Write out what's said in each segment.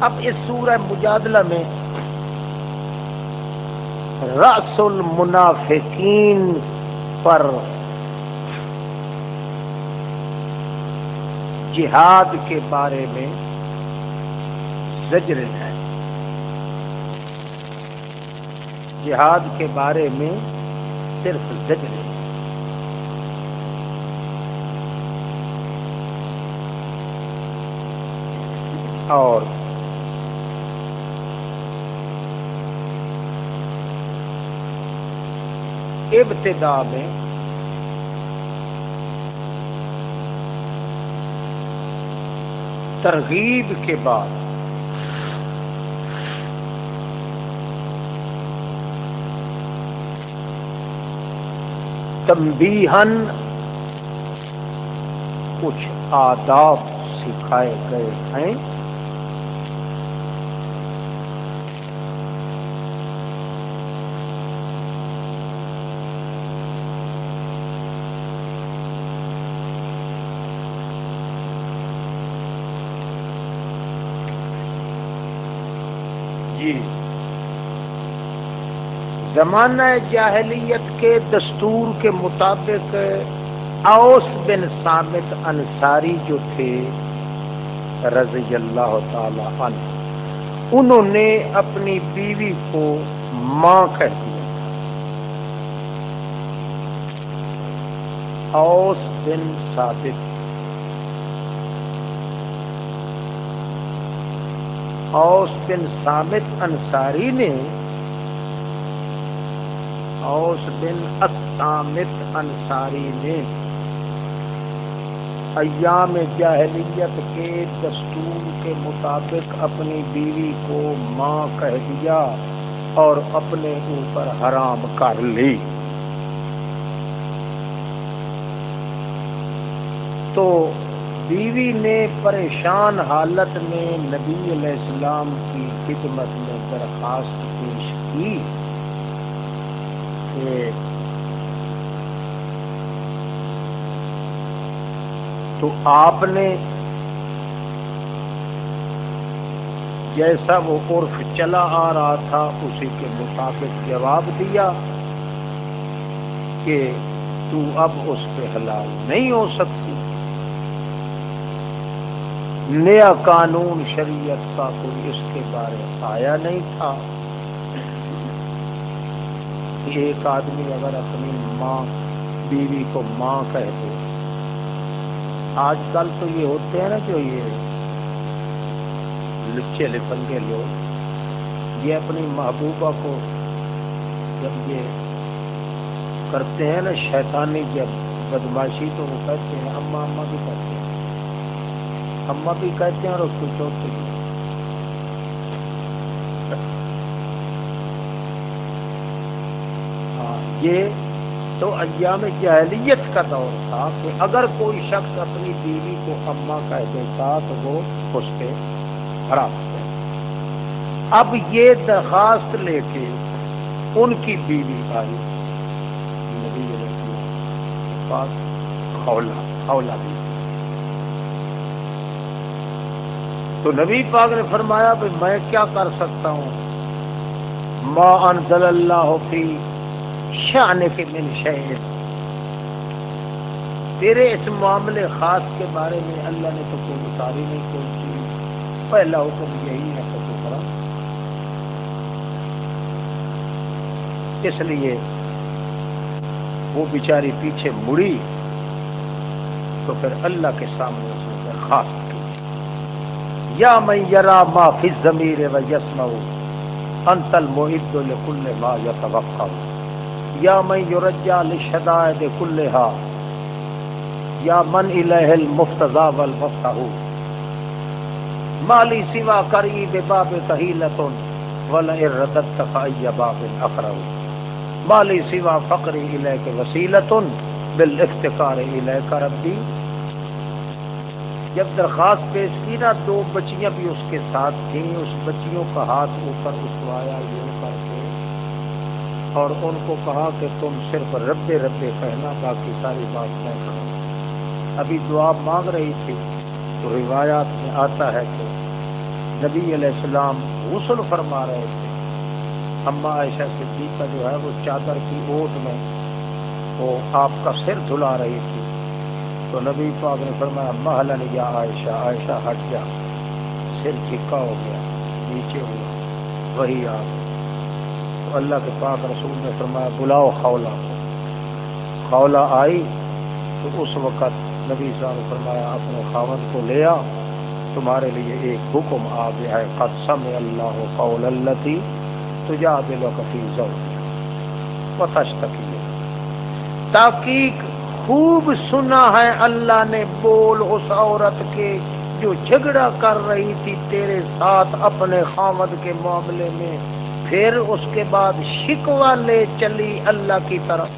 اب اس سورہ مجادلہ میں رس المنافقین پر جہاد کے بارے میں زجر ہے۔ جہاد کے بارے میں صرف زجر ہے۔ اور ابتدا میں ترغیب کے بعد تمبیہن کچھ آداب سکھائے گئے ہیں۔ زمانہ جاہلیت کے دستور کے مطابق اوس بن سامت انصاری جو تھے، رضی اللہ تعالی عنہ، انہوں نے اپنی بیوی کو ماں کہہ دیا۔ اوس بن ثابت۔ اوس بن سامت انصاری نے اوس بن اسامت انصاری نے ایام جاہلیت کے دستور کے مطابق اپنی بیوی کو ماں کہہ دیا اور اپنے اوپر حرام کر لی۔ تو بیوی نے پریشان حالت میں نبی علیہ السلام کی خدمت میں درخواست پیش کی۔ تو آپ نے جیسا وہ عرف چلا آ رہا تھا، اسی کے مطابق جواب دیا کہ تو اب اس پہ حلال نہیں ہو سکتی۔ نیا قانون شریعت کا کوئی اس کے بارے آیا نہیں تھا۔ ایک آدمی اگر اپنی ماں، بیوی کو ماں کہہ دے آج کل تو یہ ہوتے ہیں نا جو یہ لچے لپنگے لوگ، یہ اپنی محبوبہ کو جب یہ کرتے ہیں نا شیطانی جب بدماشی تو وہ کہتے ہیں اما اما بھی کہتے ہیں۔ اما بھی کہتے ہیں اور اس کو چوتھے بھی یہ تو ایام جہلیت کا دور تھا کہ اگر کوئی شخص اپنی بیوی کو اما کہہ دیتا تو وہ اس پہ خراب ہو اب یہ درخواست لے کے ان کی بیوی آئی نبی پاس خولا خولا بھی۔ تو نبی پاک نے فرمایا، بھائی میں کیا کر سکتا ہوں؟ ما انزل اللہ فی شان کے من شہر تیرے اس معاملے خاص کے بارے میں اللہ نے تو کوئی اتاری نہیں کوئی چیز پہلا حکم یہی ہے تو کرا اس لیے وہ بیچاری پیچھے مڑی تو پھر اللہ کے سامنے اس نے درخواست کی. یا میں یرا ما فی ضمیر و یسما انتل محد ما یا یا من یورجا لشدائد کلہا، یا من الہ المفتضا والمفتح. مالی سوا کری بباب تحیلت ولئر ردت فائی باب اقرہ مالی سوا فقری الیک وسیلت بالافتقار الیک ربی. جب درخواست پیش کی نا، دو بچیاں بھی اس کے ساتھ تھیں، اس بچیوں کا ہاتھ اوپر اٹھوایا، یہ کر کے اور ان کو کہا کہ تم صرف ربے ربے کہنا باقی ساری بات میں کروں ابھی دعا مانگ رہی تھی تو روایات میں آتا ہے کہ نبی علیہ السلام غسل فرما رہے تھے۔ اما عائشہ صدیقہ جو ہے وہ چادر کی اوٹ میں وہ آپ کا سر دھلا رہی تھی۔ تو نبی پاک نے فرمایا محلن یا عائشہ عائشہ ہٹ جا۔ سر چکا ہو گیا، نیچے ہوا وہی آ تو اللہ کے پاک رسول نے فرمایا، بلاؤ خولا کو خولا آئی تو اس وقت نبی صاحب نے فرمایا، اپنے خاون کو لے آ تمہارے لیے ایک حکم آ گیا ہے، قد سمع اللہ قول اللہ تھی تجا دل وقفی ضرور تشتکی تاکیق خوب سنا ہے، اللہ نے بول اس عورت کے جو جھگڑا کر رہی تھی، تیرے ساتھ اپنے خامد کے معاملے میں۔ پھر اس کے بعد شکوا لے چلی اللہ کی طرف۔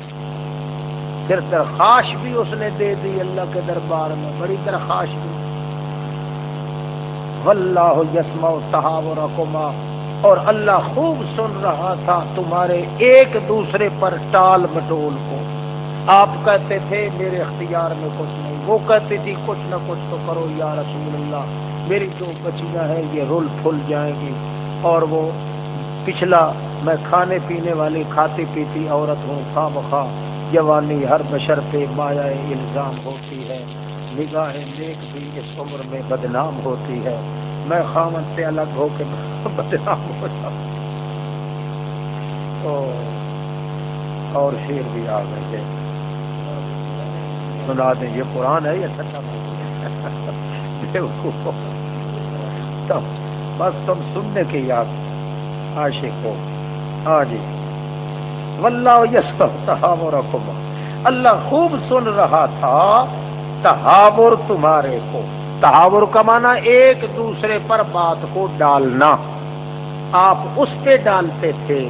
پھر درخواست بھی اس نے دے دی اللہ کے دربار میں، بڑی درخواست بھی۔ واللہ یسما تحاور رقما اور اللہ خوب سن رہا تھا تمہارے ایک دوسرے پر ٹال مٹول کو۔ آپ کہتے تھے، میرے اختیار میں کچھ نہیں۔ وہ کہتی تھی، کچھ نہ کچھ تو کرو یا رسول اللہ، میری جو بچیاں ہیں، یہ رول پھل جائیں گی۔ اور وہ پچھلا میں کھانے پینے والی کھاتی پیتی عورت ہوں خواہ بخواہ جوانی ہر بشر پہ مایا الزام ہوتی ہے۔ نگاہ نیک بھی اس عمر میں بدنام ہوتی ہے۔ میں خامن سے الگ ہو کے بدنام ہو جاؤں۔ اور شیر بھی آ گئے سنا دیں، یہ قرآن ہے، یہ سچا بس تم سننے کے یاد۔ عاشق ہو ہاں جی۔ واللہ یس تحاور اللہ خوب سن رہا تھا تحاور تمہارے کو۔ تحاور کا معنی ایک دوسرے پر بات کو ڈالنا۔ آپ اس پہ ڈالتے تھے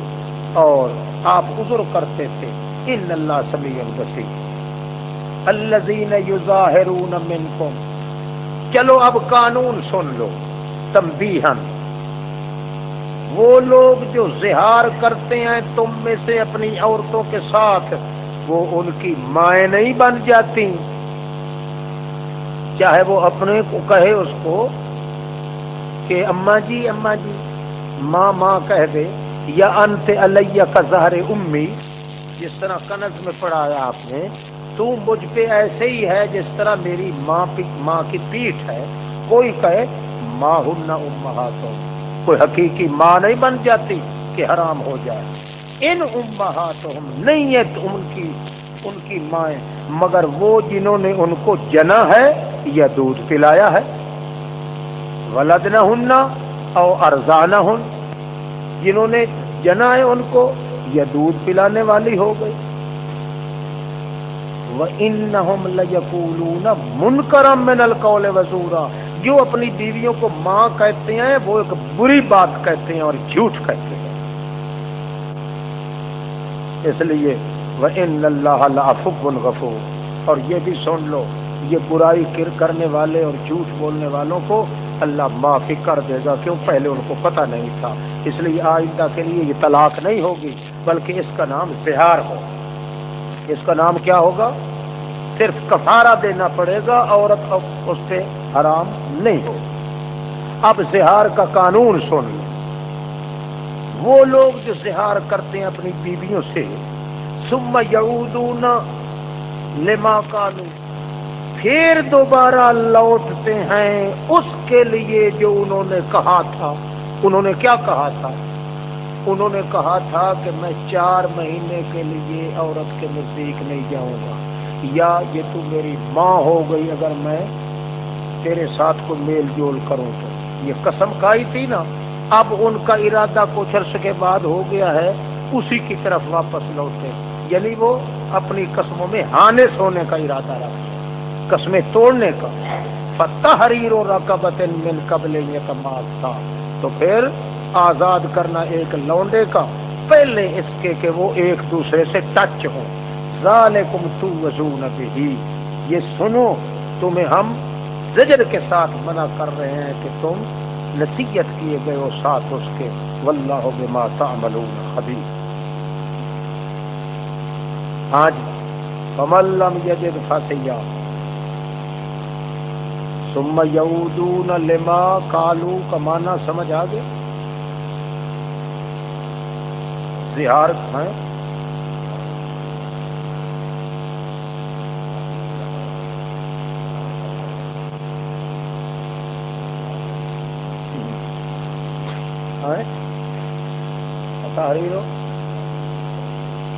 اور آپ عذر کرتے تھے۔ ان اللہ سمیع البصیر۔ الذین یظاہرون منکم۔ چلو اب قانون سن لو۔ تنبیہن وہ لوگ جو زہار کرتے ہیں تم میں سے اپنی عورتوں کے ساتھ، وہ ان کی مائیں نہیں بن جاتی۔ چاہے وہ اپنے کو کہے اس کو کہ اما جی اما جی ماں ماں کہہ دے، یا انت علیہ کا زہر امی، جس طرح کنز میں پڑھایا آپ نے، تو مجھ پہ ایسے ہی ہے جس طرح میری ماں ماں کی پیٹھ ہے۔ کوئی کہے، ماں ہن نہ کوئی حقیقی ماں نہیں بن جاتی کہ حرام ہو جائے۔ ان امہات نہیں ہے ان کی ان کی مائیں۔ مگر وہ جنہوں نے ان کو جنا ہے، یا دودھ پلایا ہے۔ ولد نہ ہننا اور ارزانہ ہن جنہوں نے جنا ہے ان کو، یا دودھ پلانے والی ہو گئی۔ وہ ان منکرم من کرم میں القول وزورا۔ جو اپنی بیویوں کو ماں کہتے ہیں، وہ ایک بری بات کہتے ہیں اور جھوٹ کہتے ہیں۔ اس لیے وہ ان اللہ غفور۔ اور یہ بھی سن لو، یہ برائی کرنے والے اور جھوٹ بولنے والوں کو اللہ معافی کر دے گا، کیوں؟ پہلے ان کو پتہ نہیں تھا۔ اس لیے آئندہ کے لیے یہ طلاق نہیں ہوگی، بلکہ اس کا نام بہار ہوگا اس کا نام کیا ہوگا؟ صرف کفارہ دینا پڑے گا، عورت اس سے حرام نہیں ہو۔ اب زہار کا قانون سن۔ لو وہ لوگ جو زہار کرتے ہیں اپنی بیویوں سے سم یعودون لما کالو پھر دوبارہ لوٹتے ہیں اس کے لیے جو انہوں نے کہا تھا۔ انہوں نے کیا کہا تھا؟ انہوں نے کہا تھا کہ میں چار مہینے کے لیے عورت کے نزدیک نہیں جاؤں گا۔ یا یہ تو میری ماں ہو گئی اگر میں تیرے ساتھ کو میل جول کروں تو۔ یہ قسم کھائی تھی نا، اب ان کا ارادہ کچھ عرصے کے بعد ہو گیا ہے، اسی کی طرف واپس لوٹے۔ یعنی وہ اپنی قسموں میں ہانے سونے کا ارادہ رکھتے قسمیں توڑنے کا۔ فتح حریر و رقبت من قبل یہ تھا تو پھر آزاد کرنا ایک لونڈے کا۔ پہلے اس کے کہ وہ ایک دوسرے سے ٹچ ہو ذالکم تو وزون بھی یہ سنو، تمہیں ہم زجر کے ساتھ منع کر رہے ہیں کہ تم نصیحت کیے گئے ہو ساتھ اس کے۔ واللہ بما تعملون خبیر۔ ہاں جی کملم یجد فسیا ثم یعودون لما کالو کمانا سمجھ آ گیا؟ زہار ہیں تحریر ہو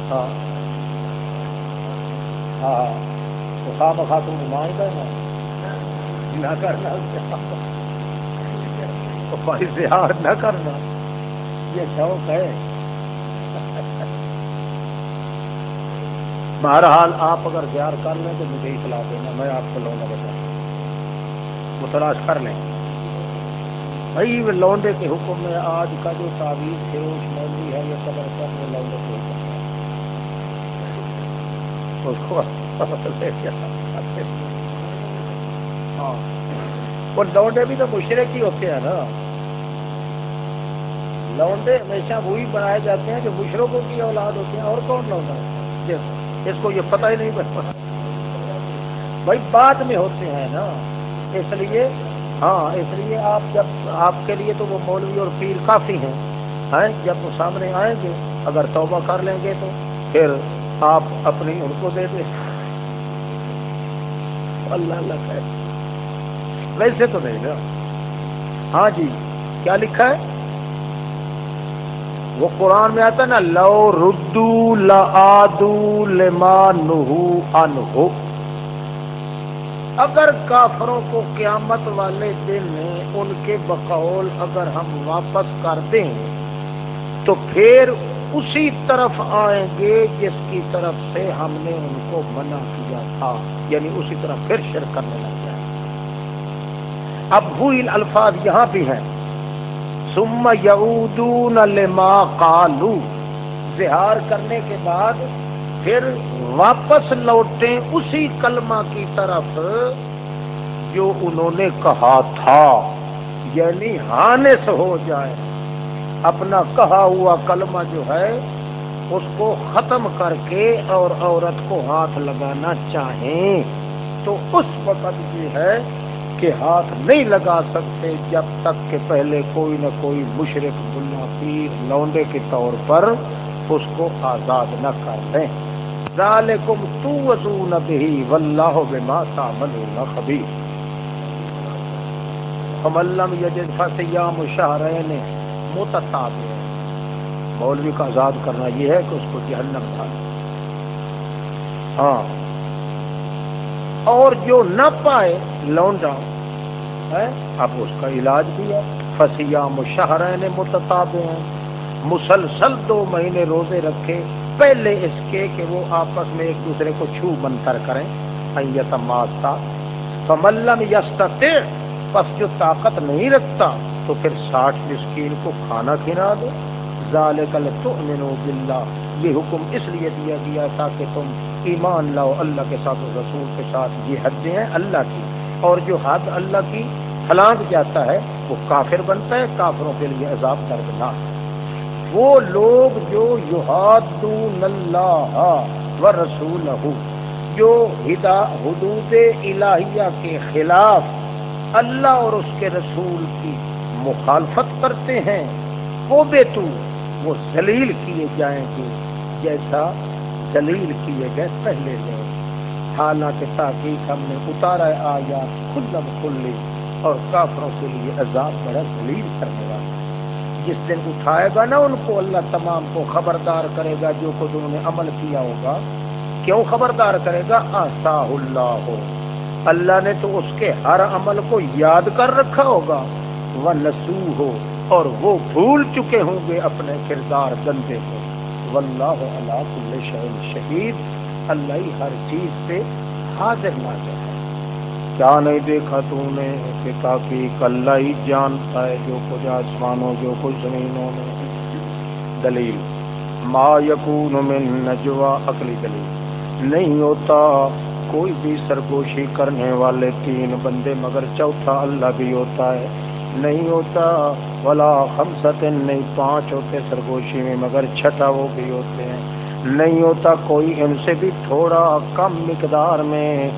ہاں ہاں تو تم مان نا نہ کرنا بھائی نہ کرنا یہ شوق ہے بہرحال آپ اگر زیار کر لیں تو مجھے اطلاع دینا میں آپ کو لونا بتا وہ تلاش کر لیں بھائی لونڈے کے حکم میں آج کا جو تعویذ ہے یہ قدر وہ لونڈے ہاں۔ وہ لونڈے بھی تو مشرق ہی ہوتے ہیں نا۔ لونڈے ہمیشہ وہی بنائے جاتے ہیں جو مشرقوں کی اولاد ہوتے ہیں۔ اور کون لونڈا اس کو یہ پتہ ہی نہیں بن بھائی، بعد میں ہوتے ہیں نا۔ اس لیے ہاں اس لیے آپ جب آپ کے لیے تو وہ مولوی اور پیر کافی ہیں۔ جب وہ سامنے آئیں گے، اگر توبہ کر لیں گے تو پھر آپ اپنی ان کو دے دیں۔ اللہ اللہ خیر۔ ویسے تو نہیں نا۔ ہاں جی کیا لکھا ہے؟ وہ قرآن میں آتا ہے نا، لو ردو لو لما نہو انہو۔ اگر کافروں کو قیامت والے دن میں ان کے بقول اگر ہم واپس کر دیں تو پھر اسی طرف آئیں گے جس کی طرف سے ہم نے ان کو منع کیا تھا یعنی اسی طرح پھر شر کرنے لگ جائے اب ہوئی الفاظ یہاں بھی ہیں۔ سم یعودون لما قالو۔ زہار کرنے کے بعد پھر واپس لوٹیں اسی کلمہ کی طرف جو انہوں نے کہا تھا یعنی ہانس ہو جائے اپنا کہا ہوا کلمہ جو ہے، اس کو ختم کر کے اور عورت کو ہاتھ لگانا چاہیں۔ تو اس وقت یہ ہے کہ ہاتھ نہیں لگا سکتے جب تک کہ پہلے کوئی نہ کوئی مشرق بلا پیر، لونڈے کے طور پر اس کو آزاد نہ کر دیں۔ ذالکم توزون به واللہ بما تعملون خبیر۔ فمن لم یجد فصیام شہرین متتابع مولوی کا آزاد کرنا یہ ہے کہ اس کو جہنم ڈال ہاں۔ اور جو نہ پائے لونڈا، ہے؟ اب اس کا علاج بھی ہے۔ فسیام شہرین متتابع مسلسل دو مہینے روزے رکھے۔ پہلے اس کے کہ وہ آپس میں ایک دوسرے کو چھو بنتر کریں۔ فملم یستتے پس جو طاقت نہیں رکھتا تو پھر ساٹھ مسکین کو کھانا کھلا دو۔ ذالک تؤمنوا باللہ، یہ حکم اس لیے دیا گیا تھا کہ تم ایمان لاؤ اللہ کے ساتھ رسول کے ساتھ۔ یہ حدیں ہیں اللہ کی۔ اور جو حد اللہ کی پھلانگ جاتا ہے، وہ کافر بنتا ہے، کافروں کے لیے عذاب دردناک۔ وہ لوگ جو یحادون اللہ و رسول جو حدود الہیہ کے خلاف اللہ اور اس کے رسول کی مخالفت کرتے ہیں۔ وہ بے تو وہ ذلیل کیے جائیں گے جیسا ذلیل کیے گئے پہلے لوگ حالانکہ تحقیق ہم نے اتارا آیا کھلم کھلی اور کافروں کے لیے عذاب بڑا ذلیل کرنے والا جس دن اٹھائے گا نا ان کو اللہ تمام کو خبردار کرے گا جو کچھ انہوں نے عمل کیا ہوگا۔ کیوں خبردار کرے گا؟ آسا اللہ ہو۔ اللہ نے تو اس کے ہر عمل کو یاد کر رکھا ہوگا۔ وہ نسو ہو اور وہ بھول چکے ہوں گے اپنے کردار گندے کو۔ واللہ اللہ کل شہید شہید۔ اللہ ہر چیز پہ حاضر نہ جائے کیا نہیں دیکھا تو نے کہ تاکہ اللہ ہی جانتا ہے جو کچھ آسمانوں، جو کچھ زمینوں میں۔ دلیل ما یقون میں نجوا عقلی دلیل نہیں ہوتا۔ کوئی بھی سرگوشی کرنے والے تین بندے مگر چوتھا اللہ بھی ہوتا ہے۔ نہیں ہوتا۔ ولا ہم نہیں پانچ ہوتے سرگوشی میں، مگر چھٹا وہ بھی ہوتے ہیں۔ نہیں ہوتا کوئی ان سے بھی تھوڑا کم مقدار میں،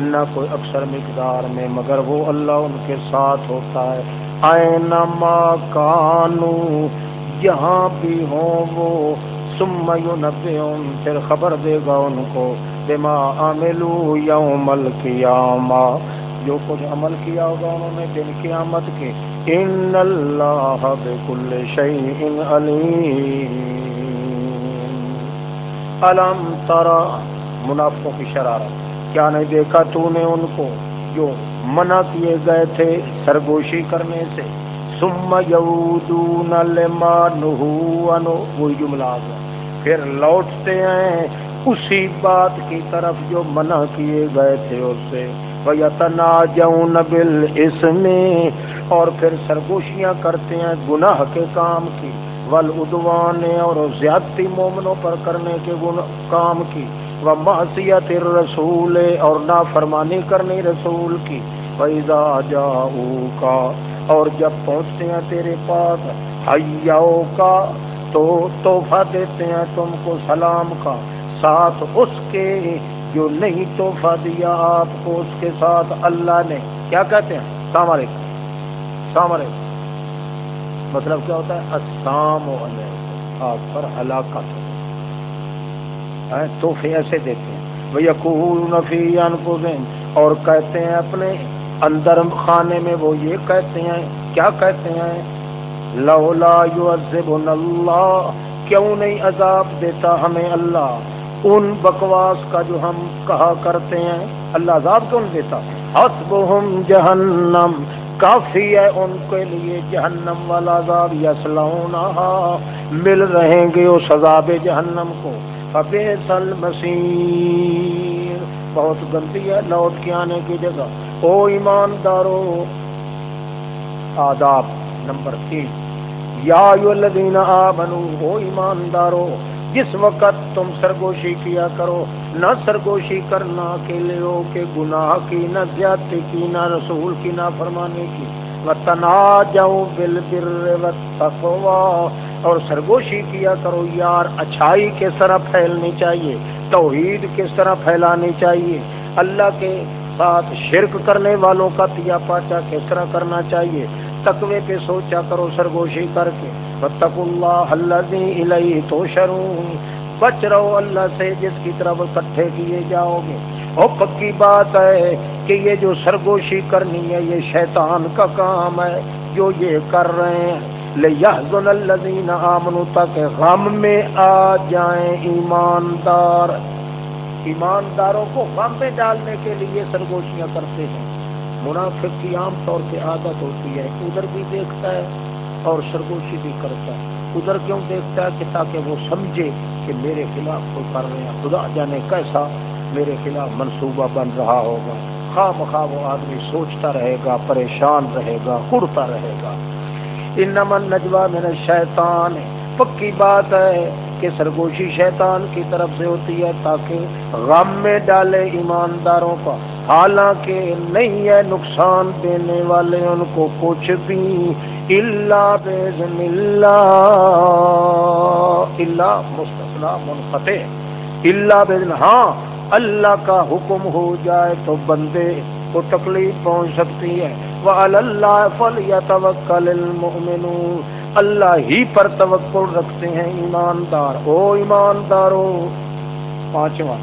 نہ کوئی اکثر مقدار میں، مگر وہ اللہ ان کے ساتھ ہوتا ہے۔ آئے نما کانو جہاں بھی ہوں وہ سم نبے پھر خبر دے گا ان کو۔ بما عملو یوم القیامہ جو کچھ عمل کیا ہوگا انہوں نے دن قیامت کے۔ ان اللہ بکل شیء علیم۔ علم ترا منافقوں کی شرارت۔ کیا نہیں دیکھا تو نے ان کو جو منع کیے گئے تھے سرگوشی کرنے سے؟ سم یودون لما نہو انو۔ وہی جملہ آ گیا۔ پھر لوٹتے ہیں اسی بات کی طرف جو منع کیے گئے تھے اس سے۔ وَيَتَنَاجَوْنَ بِالْإِسْمِ اور پھر سرگوشیاں کرتے ہیں گناہ کے کام کی ول اور زیادتی مومنوں پر کرنے کے کام کی وہ معصیت رسول اور نافرمانی کرنی رسول کی پیدا جاؤ کا اور جب پہنچتے ہیں تیرے پاس حیاؤ کا تو تحفہ دیتے ہیں تم کو سلام کا، ساتھ اس کے جو نہیں تحفہ دیا آپ کو، اس کے ساتھ اللہ نے۔ کیا کہتے ہیں؟ السلام علیکم۔ السلام علیکم۔ مطلب کیا ہوتا ہے؟ السلام علیکم۔ آپ پر ہلاکت تحفے ایسے دیتے ہیں۔ وہ یقول نفی اور کہتے ہیں اپنے اندر خانے میں وہ یہ کہتے ہیں۔ کیا کہتے ہیں؟ لولا یعذبنا اللہ کیوں نہیں عذاب دیتا ہمیں اللہ؟ ان بکواس کا جو ہم کہا کرتے ہیں، اللہ عذاب کیوں دیتا؟ حسبہم جہنم، کافی ہے ان کے لیے جہنم والا عذاب یسلونا مل رہیں گے اس عذاب جہنم کو۔ فبیسل مسیر بہت گندی ہے لوٹ کے آنے کی جگہ۔ او ایماندارو، آداب نمبر تین۔ یا الذین آمنو، او ایماندارو جس وقت تم سرگوشی کیا کرو، نہ سرگوشی کرنا اکیلے ہو کہ گناہ کی، نہ زیادتی کی، نہ رسول کی، نہ فرمانے کی۔ تنا جاؤ بل بر اور سرگوشی کیا کرو یار، اچھائی کس طرح پھیلنی چاہیے، توحید کس طرح پھیلانی چاہیے۔ اللہ کے ساتھ شرک کرنے والوں کا تیا پاچا کس طرح کرنا چاہیے؟ تقوی پہ سوچا کرو سرگوشی کر کے۔ فتق اللہ اللہ تو شروع بچ رہو اللہ سے جس کی طرف اکٹھے کیے جاؤ گے. اور پکی بات ہے کہ یہ جو سرگوشی کرنی ہے، یہ شیطان کا کام ہے، جو یہ کر رہے ہیں. لہذن الذین آمنوا تک غم میں آ جائیں ایماندار. ایمانداروں کو غم میں ڈالنے کے لیے سرگوشیاں کرتے ہیں۔ منافق کی عام طور پہ عادت ہوتی ہے، ادھر بھی دیکھتا ہے اور سرگوشی بھی کرتا ہے۔ ادھر کیوں دیکھتا ہے کہ تاکہ وہ سمجھے کہ میرے خلاف کوئی کر رہے ہیں خدا جانے کیسا میرے خلاف منصوبہ بن رہا ہوگا۔ خواہ مخواہ وہ آدمی سوچتا رہے گا، پریشان رہے گا کڑتا رہے گا۔ ان نجوا میں شیطان پکی بات ہے کہ سرگوشی شیطان کی طرف سے ہوتی ہے تاکہ غم میں ڈالے ایمانداروں کا حالانکہ نہیں ہے نقصان دینے والے ان کو کچھ بھی۔ اللہ بزن اللہ اللہ مستقلا منقطع. اللہ بزن ہاں اللہ کا حکم ہو جائے تو بندے کو تکلیف پہنچ سکتی ہے۔ وہ اللہ فل یا توکل اللہ ہی پر توقع رکھتے ہیں ایماندار۔ او ایماندارو، پانچواں۔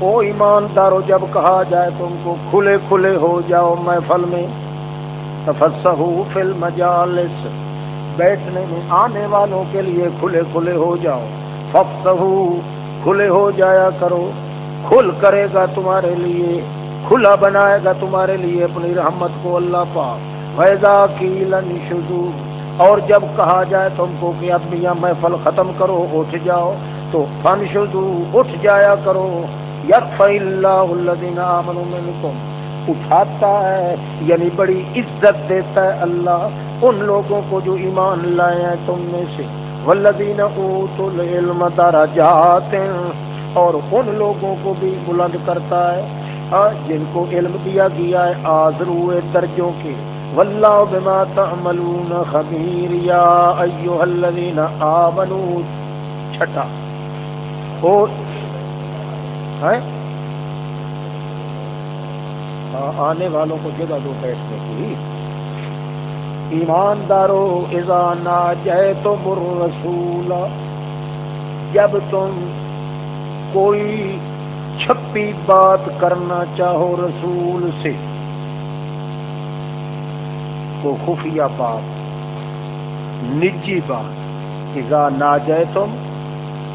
او ایماندارو، جب کہا جائے تم کو کھلے کھلے ہو جاؤ محفل میں تفسہو فی المجالس۔ بیٹھنے میں آنے والوں کے لیے کھلے کھلے ہو جاؤ۔ فسہو کھلے ہو جایا کرو۔ کھل کرے گا تمہارے لیے۔ کھلا بنائے گا تمہارے لیے اپنی رحمت کو اللہ پاک۔ فیضا کی لنشدو اور جب کہا جائے تم کو کہ اب میاں محفل ختم کرو، اٹھ جاؤ۔ تو فن شدو اٹھ جایا کرو۔ یق اللہ الذین آمنوا منکم اٹھاتا ہے یعنی بڑی عزت دیتا ہے اللہ۔ ان لوگوں کو جو ایمان لائے ہیں، تم میں سے۔ والذین اوتوا العلم درجات، اور ان لوگوں کو بھی بلند کرتا ہے۔ جن کو علم دیا گیا ہے آزرو درجوں کے۔ واللہ بما تعملون خبیر یا ایوہ الذین آمنوا، چھٹا۔ ہو آنے والوں کو جگہ دو بیٹھنے کی۔ ایماندارو ازانا جائے تو مر رسول جب تم کوئی چھپی بات کرنا چاہو رسول سے کو خفیہ بات، نجی بات۔ ازا نہ جائے تم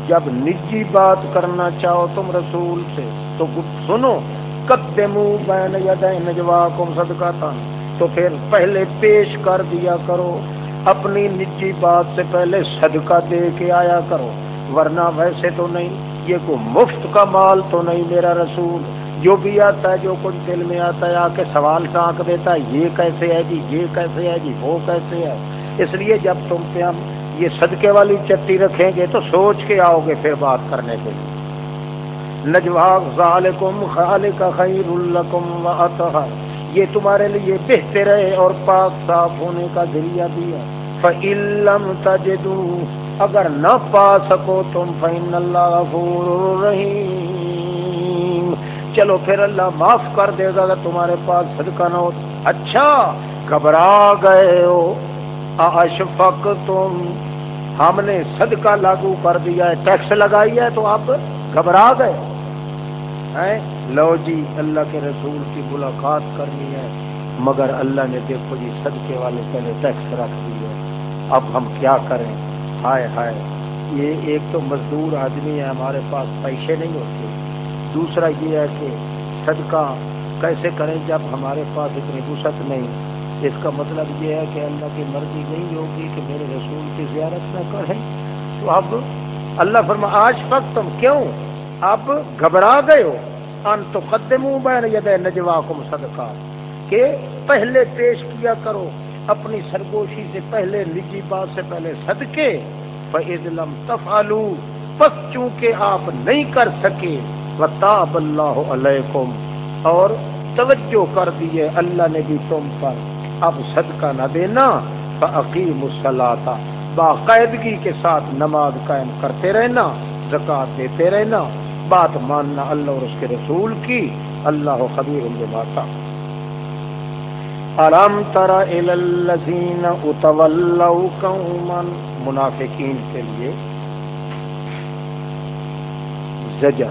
جب نجی بات کرنا چاہو تم رسول سے، تو سنو۔ قدمو بین یدین نجواکم صدقاتا تو پھر پہلے پیش کر دیا کرو، اپنی نجی بات سے پہلے صدقہ دے کے آیا کرو، ورنہ ویسے تو نہیں، یہ کوئی مفت کا مال تو نہیں میرا رسول۔ جو بھی آتا ہے، جو کچھ دل میں آتا ہے، آ کے سوال ٹانک دیتا ہے، یہ کیسے ہے جی یہ کیسے ہے جی وہ کیسے ہے۔ اس لیے جب تم پہ ہم یہ صدقے والی چٹی رکھیں گے تو سوچ کے آؤ گے پھر بات کرنے کے لیے۔ نجوا ذالکم خالق خیر الکم و یہ تمہارے لیے بہتر ہے اور پاک صاف ہونے کا ذریعہ بھی ہے۔ فعلم تجدو اگر نہ پا سکو تم فین اللہ غفور رحیم چلو پھر اللہ معاف کر دے گا اگر تمہارے پاس صدقہ نہ ہو۔ اچھا گھبرا گئے ہو۔ اشفق تم۔ ہم نے صدقہ لاگو کر دیا ہے۔ ٹیکس لگائی ہے تو آپ گھبرا گئے لو جی اللہ کے رسول کی ملاقات کرنی ہے، مگر اللہ نے دیکھو جی صدقے والے پہلے ٹیکس رکھ دیے۔ اب ہم کیا کریں؟ ہائے ہائے، یہ ایک تو مزدور آدمی ہے، ہمارے پاس پیسے نہیں ہوتے۔ دوسرا یہ ہے کہ صدقہ کیسے کریں جب ہمارے پاس اتنی وسعت نہیں؟ اس کا مطلب یہ ہے کہ اللہ کی مرضی نہیں ہوگی کہ میرے رسول کی زیارت نہ کریں۔ تو اب اللہ فرما، آج تک تم کیوں اب گھبرا گئے ہو۔ ان تو قدم بین ید نجوا کم صدقہ، کہ پہلے پیش کیا کرو، اپنی سرگوشی سے پہلے، نجی بات سے پہلے صدقے۔ فعزلم تفالو پس چونکہ آپ نہیں کر سکے وطاب اللہ علیکم اور توجہ کر دیے اللہ نے بھی تم پر۔ اب صدقہ نہ دینا فعقیم الصلاح باقاعدگی کے ساتھ نماز قائم کرتے رہنا زکات دیتے رہنا۔ بات ماننا اللہ اور اس کے رسول کی، اللہ خبیر ماتا الم ترا الذین اتولوا قوما، منافقین کے لیے زجر۔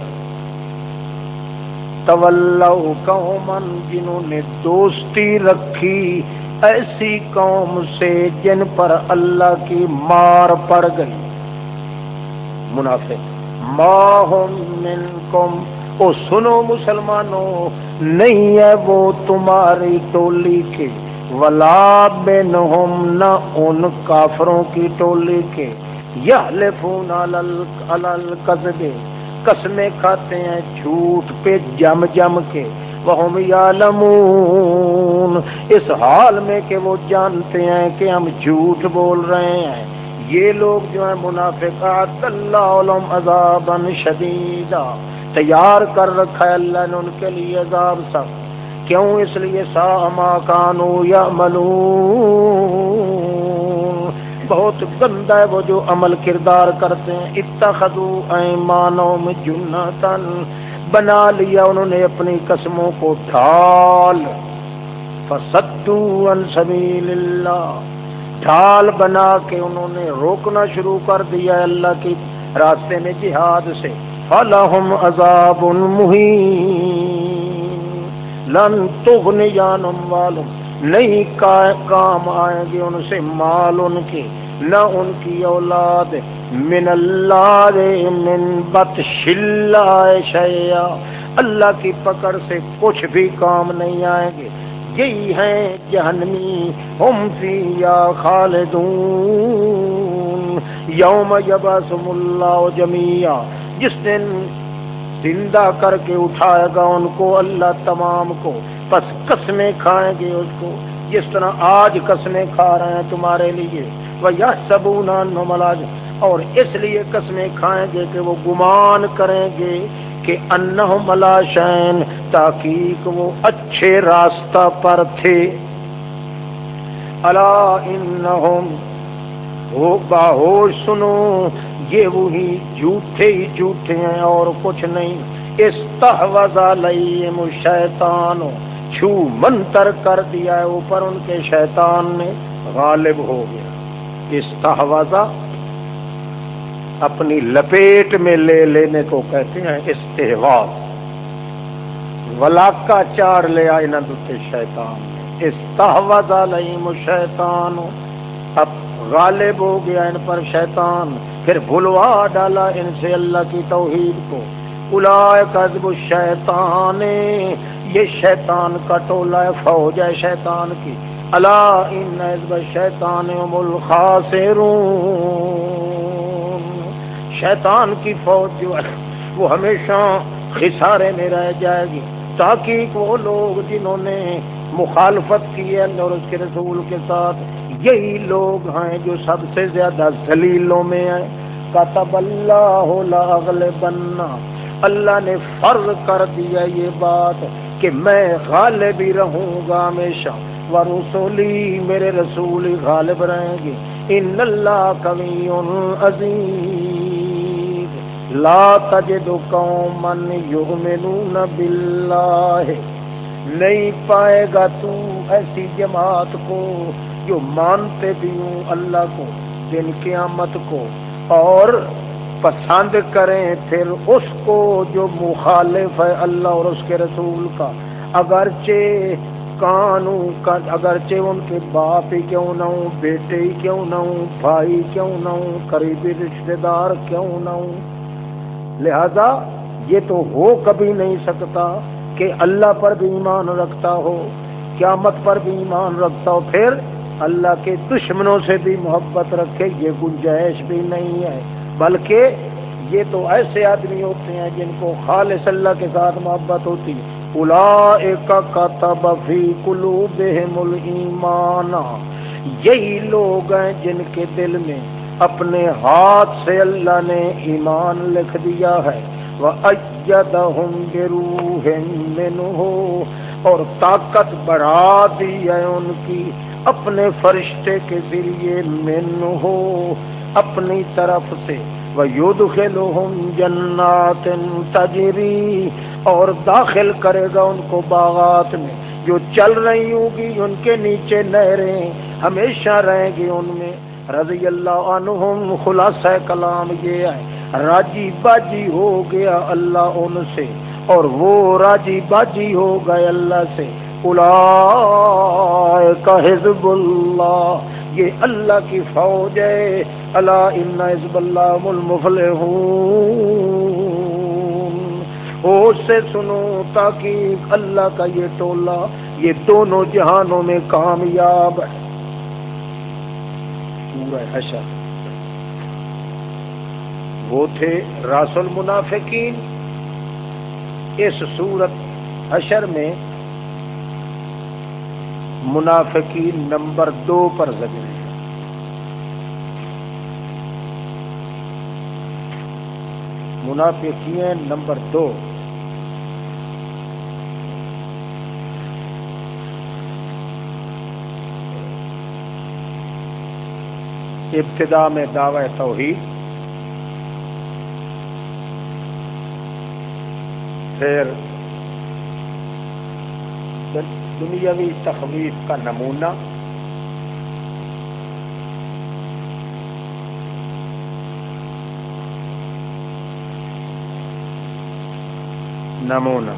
تولوا قوما، جنہوں نے دوستی رکھی، ایسی قوم سے جن پر اللہ کی مار پڑ گئی۔ منافق۔ منکم۔ او سنو مسلمانوں، نہیں ہے وہ تمہاری ٹولی کے، ولا بینہم نہ ان کافروں کی ٹولی کے۔ یحلفون علی القذب قسمیں کھاتے ہیں جھوٹ پہ جم جم کے۔ وہ یعلمون، اس حال میں کہ وہ جانتے ہیں کہ ہم جھوٹ بول رہے ہیں۔ یہ لوگ جو ہیں منافقات، اللہ علم عذاب شدیدہ تیار کر رکھا ہے اللہ نے ان کے لیے عذاب سخت۔ کیوں؟ اس لیے سا ما کانو یا بہت گندا ہے وہ جو عمل کردار کرتے ہیں۔ اتخذو ایمانوں میں جنتن بنا لیا انہوں نے اپنی قسموں کو ڈھال۔ فسدو ان سبیل اللہ۔ ڈھال بنا کے انہوں نے روکنا شروع کر دیا اللہ کی راستے میں جہاد سے۔ فلہم عذاب مہین لن تغن جانم والم نہیں کام آئیں گے ان سے مال ان کے۔ نہ ان کی اولاد۔ من اللہ من بت شیا اللہ کی پکڑ سے کچھ بھی کام نہیں آئیں گے۔ یہی ہیں جہنمی، ہم فی یا خالدون۔ یوم یباسم اللہ جمیا جس دن زندہ کر کے اٹھائے گا ان کو اللہ تمام کو، بس قسمیں کھائیں گے اس کو۔ جس طرح آج قسمیں کھا رہے ہیں تمہارے لیے۔ وہ یا سبونا ملاج اور اس لیے قسمیں کھائیں گے کہ وہ گمان کریں گے۔ کہ ان ملا شین تاکہ وہ اچھے راستہ پر تھے۔ اللہ ان باہوش سنو، یہ وہی جھوٹے ہی جھوٹے ہیں اور کچھ نہیں۔ استحوذ علیہم الشیطان، چھو منتر کر دیا ہے اوپر ان کے شیطان نے، غالب ہو گیا۔ استحوذ اپنی لپیٹ میں لے لینے کو کہتے ہیں استحواز ولاکا چار لے آئے نہ دتے شیطان۔ استحوذ علیہم اب غالب ہو گیا ان پر شیطان۔ پھر بھلوا ڈالا ان سے اللہ کی توحید کو۔ قزب الشیطان۔ یہ شیطان کا ٹولہ ہے، فوج ہے شیطان کی۔ اللہ ان شیطان شیطان کی فوج جو ہے، وہ ہمیشہ خسارے میں رہ جائے گی۔ تاکہ وہ لوگ جنہوں نے مخالفت کی ہے اور اس کے رسول کے ساتھ، یہی لوگ ہیں جو سب سے زیادہ ذلیلوں میں ہیں۔ کتب اللہ لاغل بننا اللہ نے فرض کر دیا یہ بات کہ میں غالب ہی رہوں گا ہمیشہ۔ و رسولی میرے رسول غالب رہیں گے۔ ان اللہ کبھی عزیز۔ لا تجد قوما یؤمنون باللہ نہیں پائے گا تو ایسی جماعت کو جو مانتے بھی ہوں اللہ کو، دن قیامت کو، اور پسند کریں پھر اس کو جو مخالف ہے اللہ اور اس کے رسول کا. اگرچہ کانو کا، اگرچہ ان کے باپ ہی کیوں نہ ہوں، بیٹے ہی کیوں نہ ہوں، بھائی کیوں نہ ہوں، قریبی رشتے دار کیوں نہ ہوں لہذا یہ تو ہو کبھی نہیں سکتا کہ اللہ پر بھی ایمان رکھتا ہو، قیامت پر بھی ایمان رکھتا ہو، پھر اللہ کے دشمنوں سے بھی محبت رکھے، یہ گنجائش بھی نہیں ہے۔ بلکہ یہ تو ایسے آدمی ہوتے ہیں جن کو خالص اللہ کے ساتھ محبت ہوتی۔ ہے الا کا تبفی کلو بہم ایمان یہی لوگ ہیں جن کے دل میں اپنے ہاتھ سے اللہ نے ایمان لکھ دیا ہے۔ وہ اجد ہو اور طاقت بڑھا دی ہے ان کی۔ اپنے فرشتے کے ذریعے من ہو اپنی طرف سے۔ وہ یدھ جنات تجری اور داخل کرے گا ان کو باغات میں۔ جو چل رہی ہوگی ان کے نیچے نہریں ہمیشہ رہیں گی ان میں۔ رضی اللہ عنہم خلاصہ کلام یہ ہے، راجی باجی ہو گیا اللہ ان سے، اور وہ راجی باجی ہو گئے اللہ سے۔ کا حزب اللہ، یہ اللہ کی فوج ہے۔ اللہ ان حزب اللہ المفل سے سنو تاکہ اللہ کا یہ ٹولہ، یہ دونوں جہانوں میں کامیاب ہے۔ پورا اچھا۔ حشر وہ تھے راس المنافقین اس صورت حشر میں منافقین نمبر دو پر زجر ہے۔ منافقین نمبر دو۔ ابتدا میں دعوی توحید پھر دنیاوی تخویف کا نمونہ نمونہ۔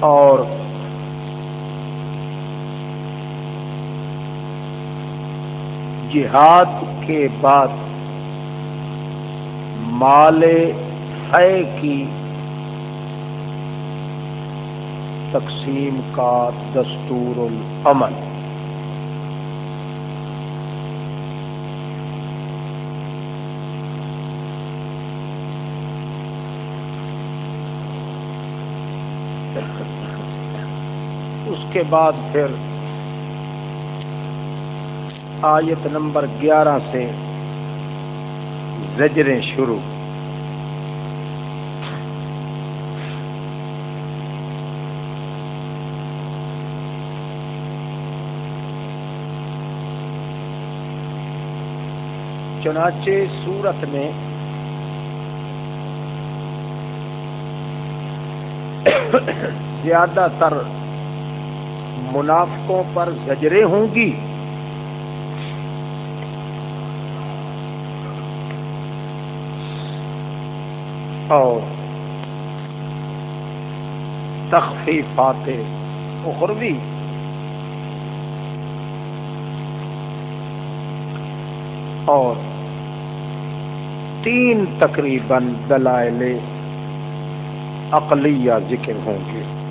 اور جہاد کے بعد مال کی تقسیم کا دستور العمل۔ اس کے بعد پھر آیت نمبر گیارہ سے زجریں شروع۔ چنانچہ سورت میں زیادہ تر منافقوں پر زجریں ہوں گی۔ اور تخفیفات اخروی۔ اور تین تقریباً دلائل عقلیہ ذکر ہوں گے۔